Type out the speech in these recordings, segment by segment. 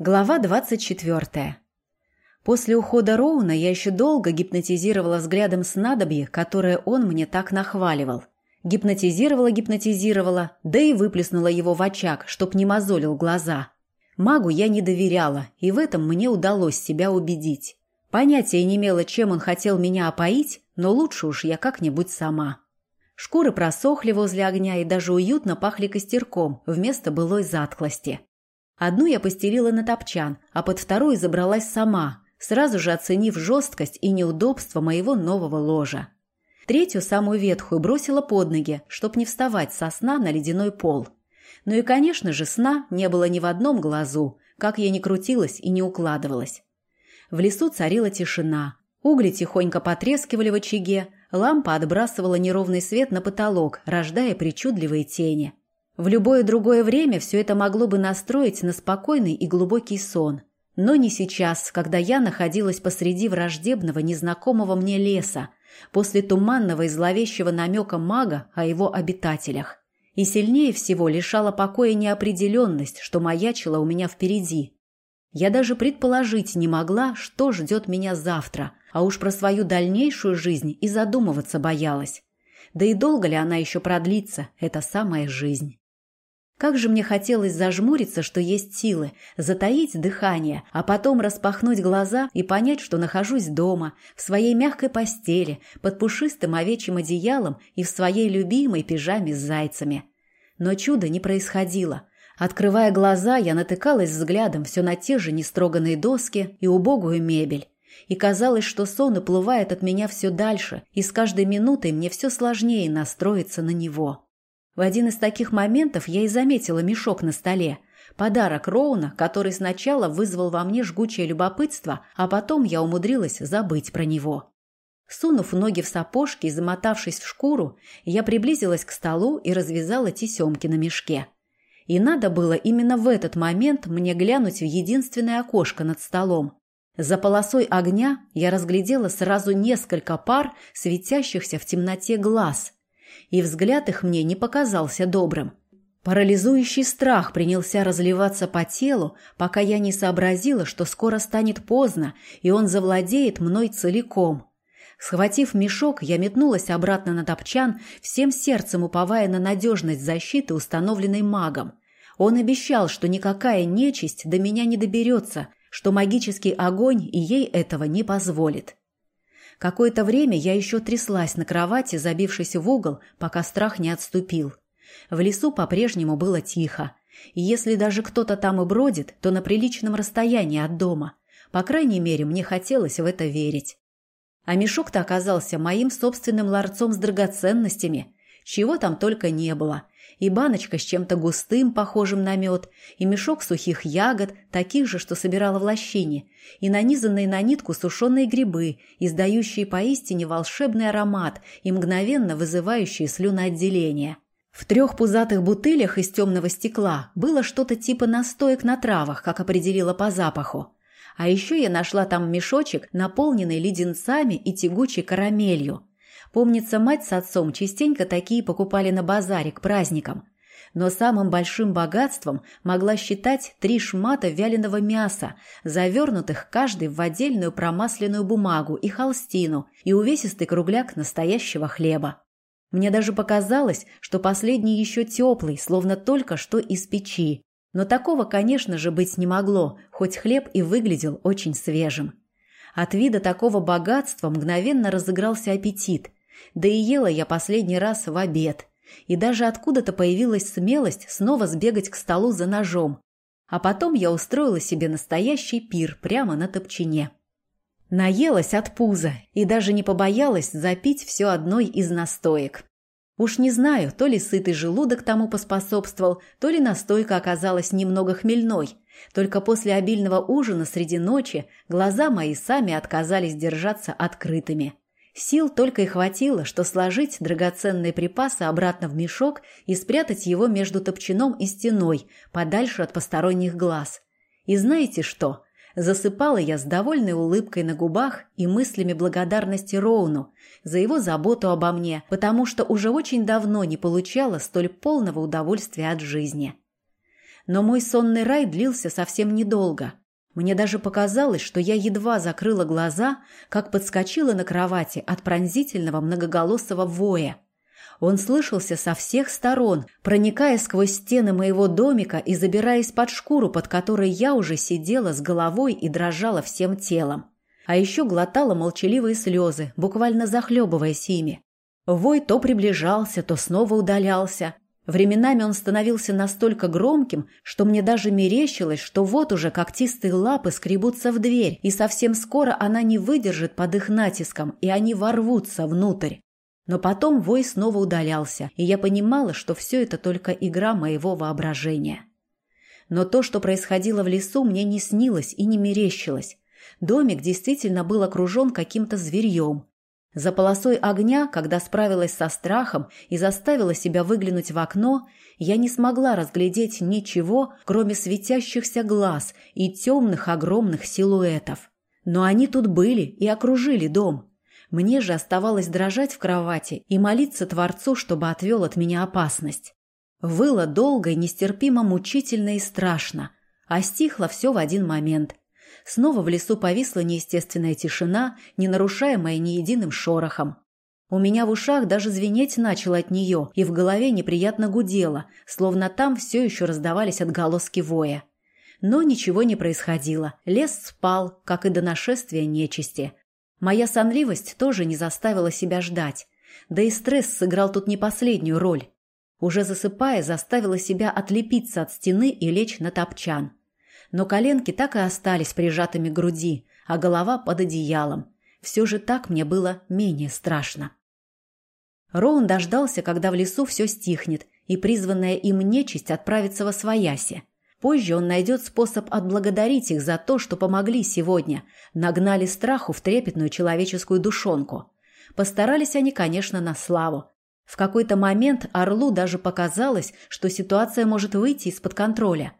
Глава 24. После ухода Роуна я еще долго гипнотизировала взглядом снадобье, которое он мне так нахваливал. Гипнотизировала, гипнотизировала, да и выплеснула его в очаг, чтоб не мозолил глаза. Магу я не доверяла, и в этом мне удалось себя убедить. Понятия не имела, чем он хотел меня опоить, но лучше уж я как-нибудь сама. Шкуры просохли возле огня и даже уютно пахли костерком вместо былой затхлости. Одну я постелила на топчан, а под вторую забралась сама, сразу же оценив жесткость и неудобство моего нового ложа. Третью, самую ветхую, бросила под ноги, чтоб не вставать со сна на ледяной пол. Ну и, конечно же, сна не было ни в одном глазу, как я ни крутилась и не укладывалась. В лесу царила тишина. Угли тихонько потрескивали в очаге, лампа отбрасывала неровный свет на потолок, рождая причудливые тени. В любое другое время все это могло бы настроить на спокойный и глубокий сон. Но не сейчас, когда я находилась посреди враждебного, незнакомого мне леса, после туманного и зловещего намека мага о его обитателях. И сильнее всего лишала покоя неопределенность, что маячила у меня впереди. Я даже предположить не могла, что ждет меня завтра, а уж про свою дальнейшую жизнь и задумываться боялась. Да и долго ли она еще продлится, эта самая жизнь? Как же мне хотелось зажмуриться, что есть силы, затаить дыхание, а потом распахнуть глаза и понять, что нахожусь дома, в своей мягкой постели, под пушистым овечьим одеялом и в своей любимой пижаме с зайцами. Но чуда не происходило. Открывая глаза, я натыкалась взглядом все на те же нестроганные доски и убогую мебель. И казалось, что сон уплывает от меня все дальше, и с каждой минутой мне все сложнее настроиться на него. В один из таких моментов я и заметила мешок на столе. Подарок Роуна, который сначала вызвал во мне жгучее любопытство, а потом я умудрилась забыть про него. Сунув ноги в сапожки и замотавшись в шкуру, я приблизилась к столу и развязала тесемки на мешке. И надо было именно в этот момент мне глянуть в единственное окошко над столом. За полосой огня я разглядела сразу несколько пар светящихся в темноте глаз – и взгляд их мне не показался добрым. Парализующий страх принялся разливаться по телу, пока я не сообразила, что скоро станет поздно, и он завладеет мной целиком. Схватив мешок, я метнулась обратно на топчан, всем сердцем уповая на надежность защиты, установленной магом. Он обещал, что никакая нечисть до меня не доберется, что магический огонь и ей этого не позволит. Какое-то время я еще тряслась на кровати, забившись в угол, пока страх не отступил. В лесу по-прежнему было тихо. И если даже кто-то там и бродит, то на приличном расстоянии от дома. По крайней мере, мне хотелось в это верить. А мешок-то оказался моим собственным ларцом с драгоценностями. Чего там только не было и баночка с чем-то густым, похожим на мед, и мешок сухих ягод, таких же, что собирала в лощине, и нанизанные на нитку сушеные грибы, издающие поистине волшебный аромат и мгновенно вызывающие слюноотделение. В трех пузатых бутылях из темного стекла было что-то типа настоек на травах, как определила по запаху. А еще я нашла там мешочек, наполненный леденцами и тягучей карамелью – Помнится, мать с отцом частенько такие покупали на базаре к праздникам. Но самым большим богатством могла считать три шмата вяленого мяса, завернутых каждый в отдельную промасленную бумагу и холстину, и увесистый кругляк настоящего хлеба. Мне даже показалось, что последний еще теплый, словно только что из печи. Но такого, конечно же, быть не могло, хоть хлеб и выглядел очень свежим. От вида такого богатства мгновенно разыгрался аппетит, да и ела я последний раз в обед. И даже откуда-то появилась смелость снова сбегать к столу за ножом. А потом я устроила себе настоящий пир прямо на топчине. Наелась от пуза и даже не побоялась запить все одной из настоек. Уж не знаю, то ли сытый желудок тому поспособствовал, то ли настойка оказалась немного хмельной. Только после обильного ужина среди ночи глаза мои сами отказались держаться открытыми. Сил только и хватило, что сложить драгоценные припасы обратно в мешок и спрятать его между топчаном и стеной, подальше от посторонних глаз. И знаете что? Засыпала я с довольной улыбкой на губах и мыслями благодарности Роуну за его заботу обо мне, потому что уже очень давно не получала столь полного удовольствия от жизни. Но мой сонный рай длился совсем недолго. Мне даже показалось, что я едва закрыла глаза, как подскочила на кровати от пронзительного многоголосого воя. Он слышался со всех сторон, проникая сквозь стены моего домика и забираясь под шкуру, под которой я уже сидела с головой и дрожала всем телом. А еще глотала молчаливые слезы, буквально захлебываясь ими. Вой то приближался, то снова удалялся – Временами он становился настолько громким, что мне даже мерещилось, что вот уже когтистые лапы скребутся в дверь, и совсем скоро она не выдержит под их натиском, и они ворвутся внутрь. Но потом вой снова удалялся, и я понимала, что все это только игра моего воображения. Но то, что происходило в лесу, мне не снилось и не мерещилось. Домик действительно был окружен каким-то зверьем, за полосой огня, когда справилась со страхом и заставила себя выглянуть в окно, я не смогла разглядеть ничего, кроме светящихся глаз и темных огромных силуэтов. Но они тут были и окружили дом. Мне же оставалось дрожать в кровати и молиться Творцу, чтобы отвел от меня опасность. Выло долго и нестерпимо мучительно и страшно, а стихло все в один момент – Снова в лесу повисла неестественная тишина, не нарушаемая ни единым шорохом. У меня в ушах даже звенеть начало от нее, и в голове неприятно гудело, словно там все еще раздавались отголоски воя. Но ничего не происходило. Лес спал, как и до нашествия нечисти. Моя сонливость тоже не заставила себя ждать. Да и стресс сыграл тут не последнюю роль. Уже засыпая, заставила себя отлепиться от стены и лечь на топчан но коленки так и остались прижатыми к груди, а голова под одеялом. Все же так мне было менее страшно. Роун дождался, когда в лесу все стихнет, и призванная им нечисть отправится во свояси. Позже он найдет способ отблагодарить их за то, что помогли сегодня, нагнали страху в трепетную человеческую душонку. Постарались они, конечно, на славу. В какой-то момент Орлу даже показалось, что ситуация может выйти из-под контроля.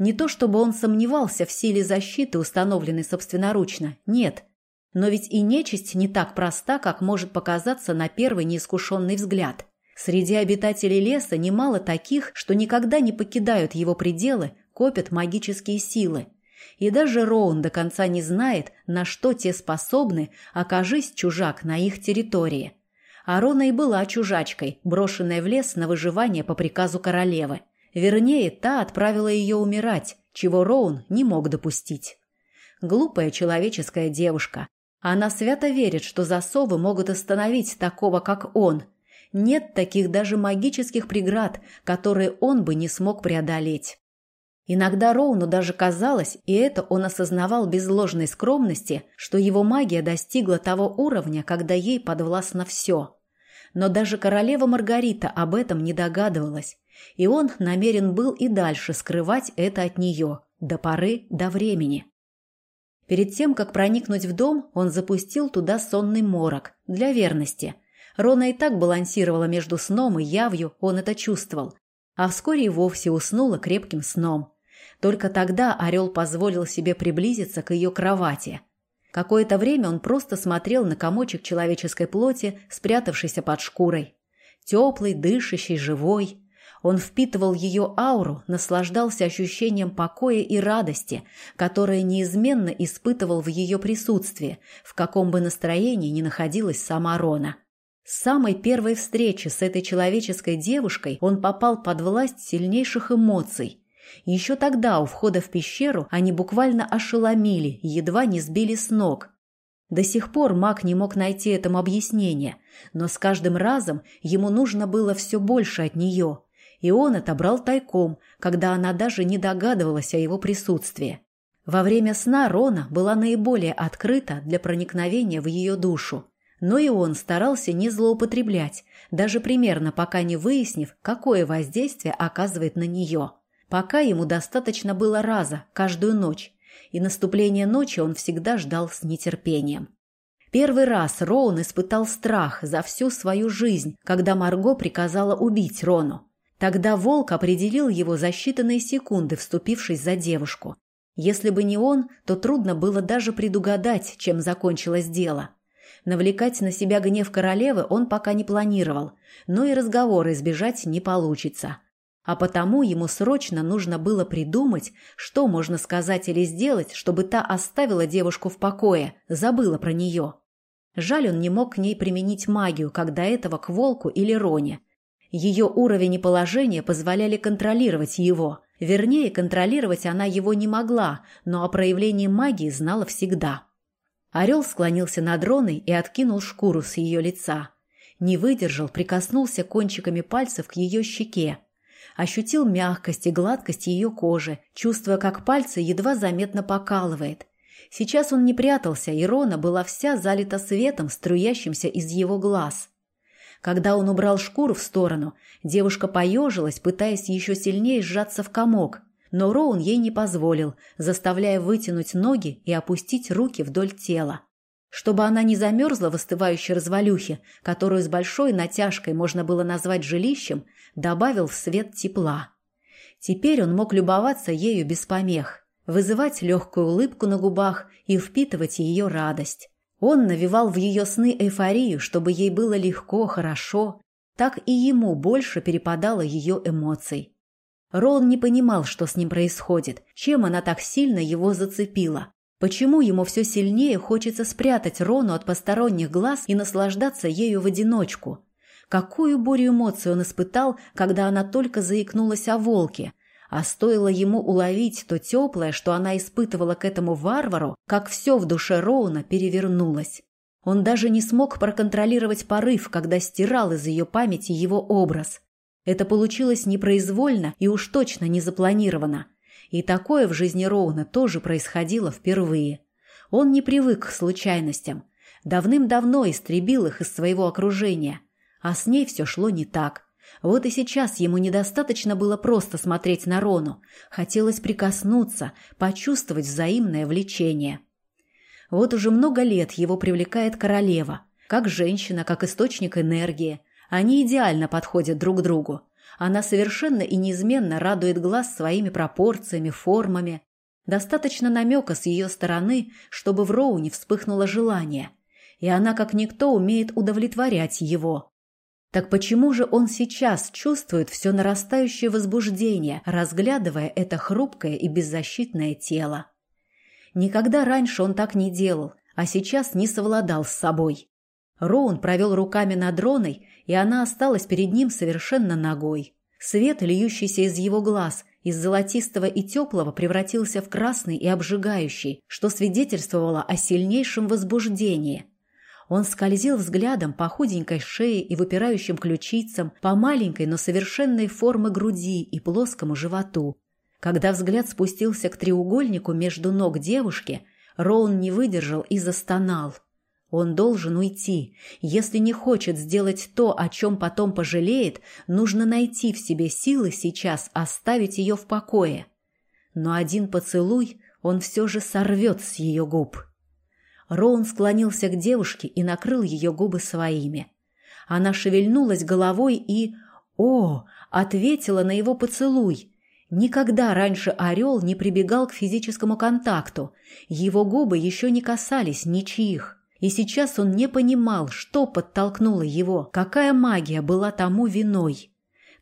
Не то чтобы он сомневался в силе защиты, установленной собственноручно, нет. Но ведь и нечисть не так проста, как может показаться на первый неискушенный взгляд. Среди обитателей леса немало таких, что никогда не покидают его пределы, копят магические силы. И даже Роун до конца не знает, на что те способны, окажись чужак на их территории. Арона и была чужачкой, брошенная в лес на выживание по приказу королевы. Вернее, та отправила ее умирать, чего Роун не мог допустить. Глупая человеческая девушка. Она свято верит, что засовы могут остановить такого, как он. Нет таких даже магических преград, которые он бы не смог преодолеть. Иногда Роуну даже казалось, и это он осознавал без ложной скромности, что его магия достигла того уровня, когда ей подвластно все. Но даже королева Маргарита об этом не догадывалась, и он намерен был и дальше скрывать это от нее, до поры до времени. Перед тем, как проникнуть в дом, он запустил туда сонный морок, для верности. Рона и так балансировала между сном и явью, он это чувствовал. А вскоре и вовсе уснула крепким сном. Только тогда орел позволил себе приблизиться к ее кровати. Какое-то время он просто смотрел на комочек человеческой плоти, спрятавшийся под шкурой. Теплый, дышащий, живой. Он впитывал ее ауру, наслаждался ощущением покоя и радости, которое неизменно испытывал в ее присутствии, в каком бы настроении ни находилась сама Рона. С самой первой встречи с этой человеческой девушкой он попал под власть сильнейших эмоций. Еще тогда у входа в пещеру они буквально ошеломили, едва не сбили с ног. До сих пор маг не мог найти этому объяснение, но с каждым разом ему нужно было все больше от нее – и он отобрал тайком, когда она даже не догадывалась о его присутствии. Во время сна Рона была наиболее открыта для проникновения в ее душу. Но и он старался не злоупотреблять, даже примерно пока не выяснив, какое воздействие оказывает на нее. Пока ему достаточно было раза, каждую ночь, и наступление ночи он всегда ждал с нетерпением. Первый раз Роун испытал страх за всю свою жизнь, когда Марго приказала убить Рону. Тогда волк определил его за считанные секунды, вступившись за девушку. Если бы не он, то трудно было даже предугадать, чем закончилось дело. Навлекать на себя гнев королевы он пока не планировал, но и разговора избежать не получится. а потому ему срочно нужно было придумать, что можно сказать или сделать, чтобы та оставила девушку в покое, забыла про нее. Жаль, он не мог к ней применить магию, как до этого к волку или роне. Ее уровень и положение позволяли контролировать его. Вернее, контролировать она его не могла, но о проявлении магии знала всегда. Орел склонился над Роной и откинул шкуру с ее лица. Не выдержал, прикоснулся кончиками пальцев к ее щеке. Ощутил мягкость и гладкость ее кожи, чувствуя, как пальцы едва заметно покалывает. Сейчас он не прятался, и Рона была вся залита светом, струящимся из его глаз. Когда он убрал шкуру в сторону, девушка поежилась, пытаясь еще сильнее сжаться в комок, но Роун ей не позволил, заставляя вытянуть ноги и опустить руки вдоль тела. Чтобы она не замерзла в остывающей развалюхе, которую с большой натяжкой можно было назвать жилищем, добавил в свет тепла. Теперь он мог любоваться ею без помех, вызывать легкую улыбку на губах и впитывать ее радость. Он навевал в ее сны эйфорию, чтобы ей было легко, хорошо, так и ему больше перепадало ее эмоций. Рон не понимал, что с ним происходит, чем она так сильно его зацепила. Почему ему все сильнее хочется спрятать Рону от посторонних глаз и наслаждаться ею в одиночку? Какую бурю эмоций он испытал, когда она только заикнулась о волке, а стоило ему уловить то теплое, что она испытывала к этому варвару, как все в душе Роуна перевернулось. Он даже не смог проконтролировать порыв, когда стирал из ее памяти его образ. Это получилось непроизвольно и уж точно не запланировано. И такое в жизни Роуна тоже происходило впервые. Он не привык к случайностям. Давным-давно истребил их из своего окружения. А с ней все шло не так. Вот и сейчас ему недостаточно было просто смотреть на Рону. Хотелось прикоснуться, почувствовать взаимное влечение. Вот уже много лет его привлекает королева. Как женщина, как источник энергии. Они идеально подходят друг другу. Она совершенно и неизменно радует глаз своими пропорциями, формами. Достаточно намека с ее стороны, чтобы в Роуне вспыхнуло желание. И она, как никто, умеет удовлетворять его. Так почему же он сейчас чувствует все нарастающее возбуждение, разглядывая это хрупкое и беззащитное тело? Никогда раньше он так не делал, а сейчас не совладал с собой. Роун провел руками над Роной, и она осталась перед ним совершенно ногой. Свет, льющийся из его глаз, из золотистого и теплого превратился в красный и обжигающий, что свидетельствовало о сильнейшем возбуждении. Он скользил взглядом по худенькой шее и выпирающим ключицам, по маленькой, но совершенной формы груди и плоскому животу. Когда взгляд спустился к треугольнику между ног девушки, Роун не выдержал и застонал. Он должен уйти. Если не хочет сделать то, о чем потом пожалеет, нужно найти в себе силы сейчас оставить ее в покое. Но один поцелуй он все же сорвет с ее губ. Роун склонился к девушке и накрыл ее губы своими. Она шевельнулась головой и... О! Ответила на его поцелуй. Никогда раньше орел не прибегал к физическому контакту. Его губы еще не касались ничьих. И сейчас он не понимал, что подтолкнуло его, какая магия была тому виной.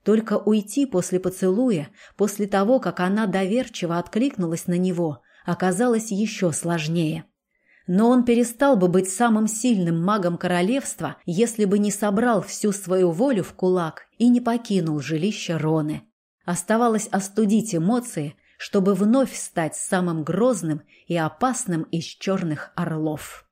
Только уйти после поцелуя, после того, как она доверчиво откликнулась на него, оказалось еще сложнее. Но он перестал бы быть самым сильным магом королевства, если бы не собрал всю свою волю в кулак и не покинул жилище Роны. Оставалось остудить эмоции, чтобы вновь стать самым грозным и опасным из черных орлов.